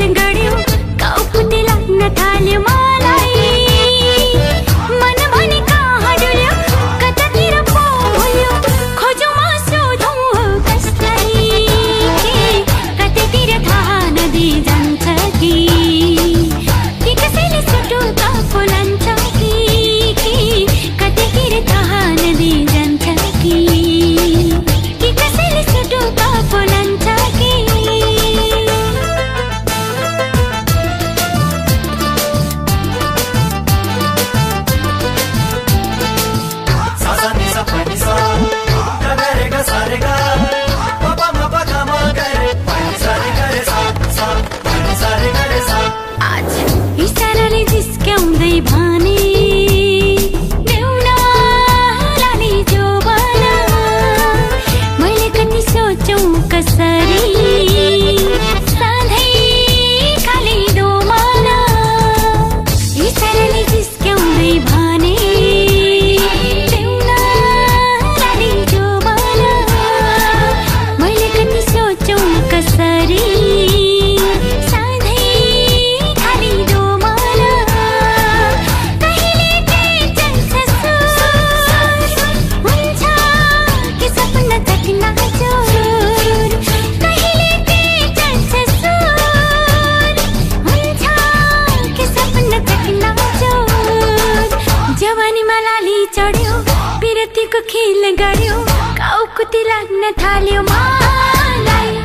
लङ्गड्यो काउको गऱ्यो काउकुती लाग्न थाल्यो मलाई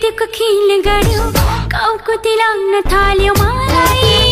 त्यो खिल गऱ्यो गाउँको तिलाउन थाल्यो मलाई।